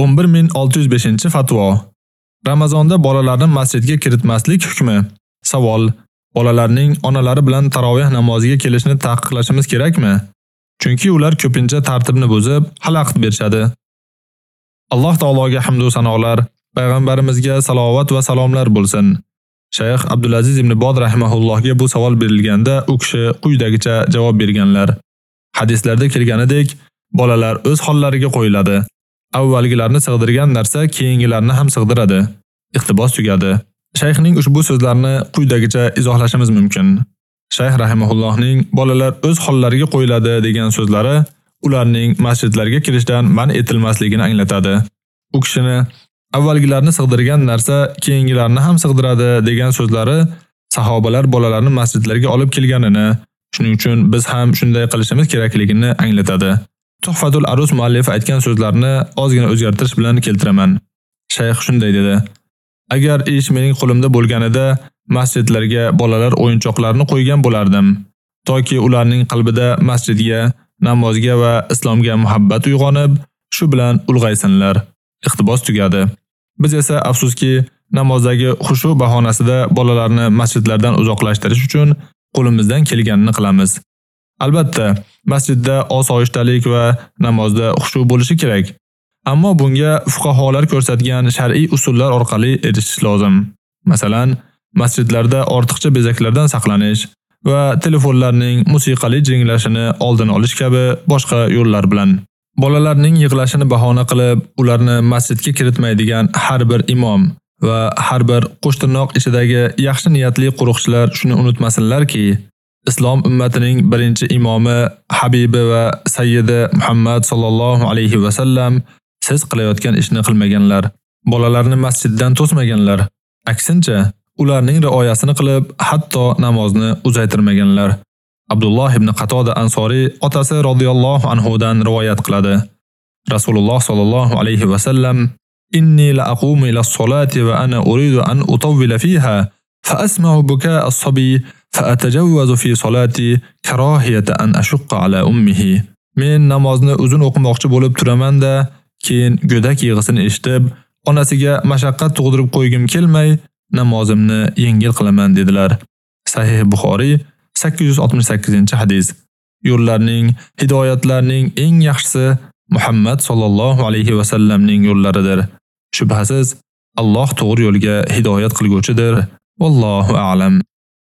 11605-fatvo. Ramazonda bolalarni masjidga kiritmaslik hukmi. Savol: Bolalarning onalari bilan taroveh namoziga kelishni taqiqlashimiz kerakmi? Chunki ular ko'pincha tartibni buzib, xalaqit berishadi. Alloh taologa hamd va sanolar, payg'ambarimizga salovat va salomlar bo'lsin. Shayx Abdulaziz ibn Bod rahimahullohga bu savol berilganda u kishi quyidagicha javob berganlar. Hadislarda kelganidek, bolalar o'z hollariga qo'yiladi. Avvalgilarni sig'dirgan narsa keyingilarni ham sig'diradi. Iqtibos tugadi. Shayxning ushbu so'zlarini quyidagicha izohlashimiz mumkin. Shayx rahimahullohning bolalar o'z hollariga qo'yiladi degan so'zlari ularning masjidlarga kirishdan man etilmasligini anglatadi. U kishini avvalgilarni sig'dirgan narsa keyingilarni ham sig'diradi degan so'zlari sahobalar bolalarni masjidlarga olib kelganini, shuning uchun biz ham shunday qilishimiz kerakligini anglatadi. Tuhfatul Arus muallif aytgan so'zlarni ozgina o'zgartirish bilan keltiraman. Shayx shunday dedi: Agar ish mening qo'limda bo'lganida, masjidlarga bolalar o'yinchoqlarini qo'ygan bo'lardim, toki ularning qalbida masjidga, namozga va islomga muhabbat uyg'onib, shu bilan ulg'aysinlar. Iqtibos tugadi. Biz esa afsuski namozdagi xushu bahonasida bolalarni masjidlardan uzoqlashtirish uchun qo'limizdan kelganini qilamiz. Albatta, masjidda osoyishtalik va namozda xushu bo'lishi kerak. Ammo bunga fuqaholar ko'rsatgan shar'iy usullar orqali erishish lozim. Masalan, masjidlarda ortiqcha bezaklardan saqlanish va telefonlarning musiqali jinglashini oldini olish kabi boshqa yo'llar bilan Bolalarning yig'lashini bahona qilib, ularni masjidga kiritmaydigan har bir imom va har bir qo'shtirnoq ichidagi yaxshi niyatli quruqchilar shuni unutmasinlarki, islom ummatining birinchi imomi, habibi va sayyidi Muhammad sallallohu alayhi va sallam siz qilayotgan ishni qilmaganlar. Bolalarni masjiddan to'smaganlar. Aksincha, ularning rioyasini qilib, hatto namozni uzaytirmaganlar. Abdulloh ibn Qatoda Ansori otasi radhiyallohu anhu dan rivoyat qiladi. Rasululloh sallallohu alayhi va sallam inni la aqumu ila as-solati va ana uridu an utawwila fiha فأسمع بكاء الصبي فأتجوز في صلاتي كراهية أن أشق على أمه. ashqa ala ummihi. Men namozni uzun o'qimoqchi bo'lib turaman-da, keyin go'dak yig'isini eshitib, onasiga mashaqqat tug'dirib qo'ygim kelmay, namozimni yengil qilaman dedilar. Sahih Buxoriy 868-hadis. Yo'llarning, hidoyatlarning eng yaxshisi Muhammad sallallohu alayhi va sallamning yo'llaridir. Shubhasiz, Alloh to'g'ri yo'lga hidoyat qilguvchidir. والله أعلم.